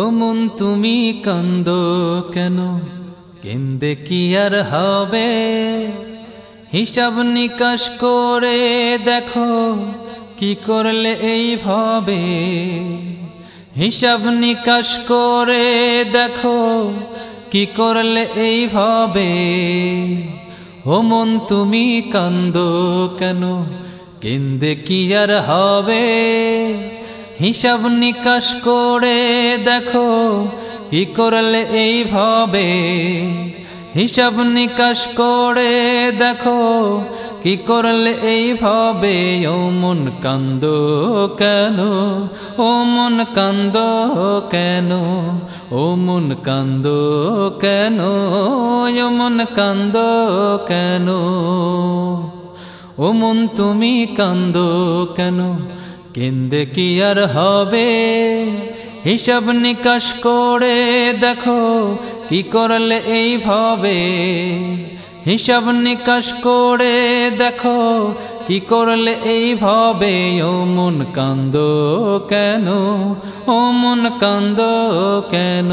ও মন তুমি কান্দ কেন? কেন্দে কি আর হবে? হিসাব নিকাশ করে দেখো, কি করলে এই এইভাবে হিসাব নিকাশ করে দেখো, কি করলে এইভাবে ও মন তুমি কান্দ কেন? কেন্দে কি আর হবে? হিসাব নিকাশ করে দেখো, কি করলে এইভাবে হিসাব নিকাশ করে দেখো, কি করলে এইভাবে ও মন কান্দ কেন? ও মন কান্দ কেন? ও মন কান্দ কেন? ও মন কান্দ কেন? ও মন তুমি কান্দ কেন? কেন্দে কি আর হবে? হিসাব নিকাশ করে দেখো, কি করলে এইভাবে হিসাব নিকাশ করে দেখো, কি করলে এইভাবে ও মন কান্দ কেন? ও মন কান্দ কেন?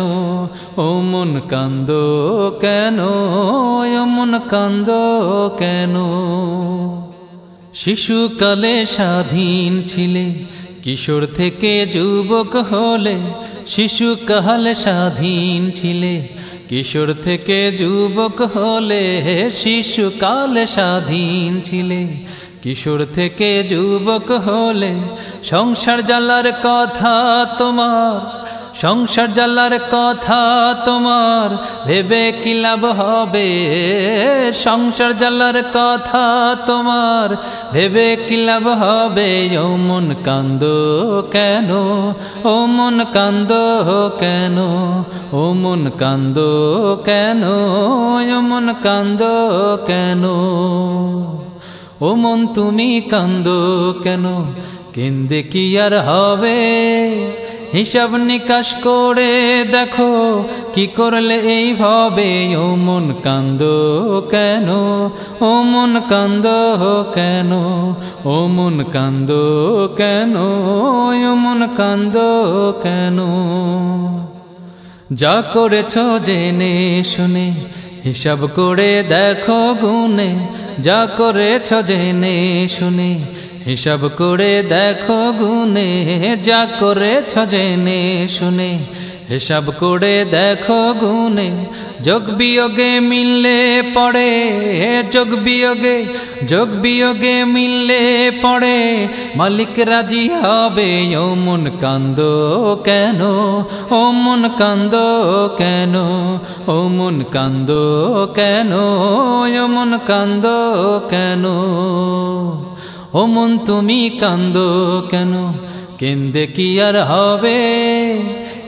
ও মন কান্দ কেন? ও মন কান্দ কেন? শিশুকালে স্বাধীন ছিলে, কিশোর থেকে যুবক হলে শিশুকালে স্বাধীন ছিলে, কিশোর থেকে যুবক হলে শিশুকালে স্বাধীন ছিলে, কিশোর থেকে যুবক হলে সংসার জ্বালার কথা তোমার সংসার জ্বালার কথা তোমার, ভেবে কি লাভ হবে? সংসার জ্বালার কথা তোমার, ভেবে কি লাভ হবে? ও মন কান্দ কেন? ও মন কান্দ কেন? ও মন কান্দ কেন? ও মন কান্দ কেন? ও মন তুমি কান্দ কেন? কেন্দে কি আর হবে? হিসাব নিকাশ করে দেখো, কি করলে এইভাবে? ও মন কান্দ কেন? ও মন কান্দ কেন? ও মন কান্দ কেন? ও মন কান্দ কেন? যা করেছ জেনে শুনে, হিসাব করে দেখো গুনে যা করেছ জেনে শুনে হিসাব করে দেখো গুনে যা করেছ জেনে শুনে। হিসাব করে দেখো গুনে যোগ বিয়োগে মিললে পড়ে। যোগ বিয়োগে যোগ বিয়োগে মিললে পড়ে। মালিক রাজি হবে, ও মন কান্দ কেন? ও মন কান্দ কেন? ও মন কান্দ কেন? ও মন কান্দ কেন? ও মন তুমি কান্দ কেন? কেন্দে কি আর হবে?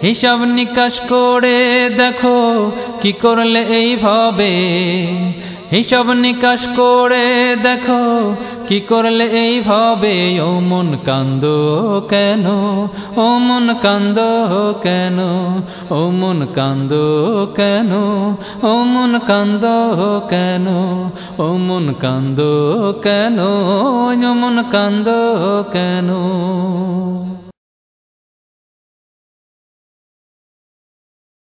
হিসাব নিকাশ করে দেখো কি করলে এইভাবে। হিসাব নিকাশ করে দেখো কি করলে এইভাবে। ও মন কান্দ কেন? ও মন কান্দ কেন? ও মন কান্দ কেন? ও মন কান্দ কেন? ও মন কান্দ কেন? মন কান্দ কেন?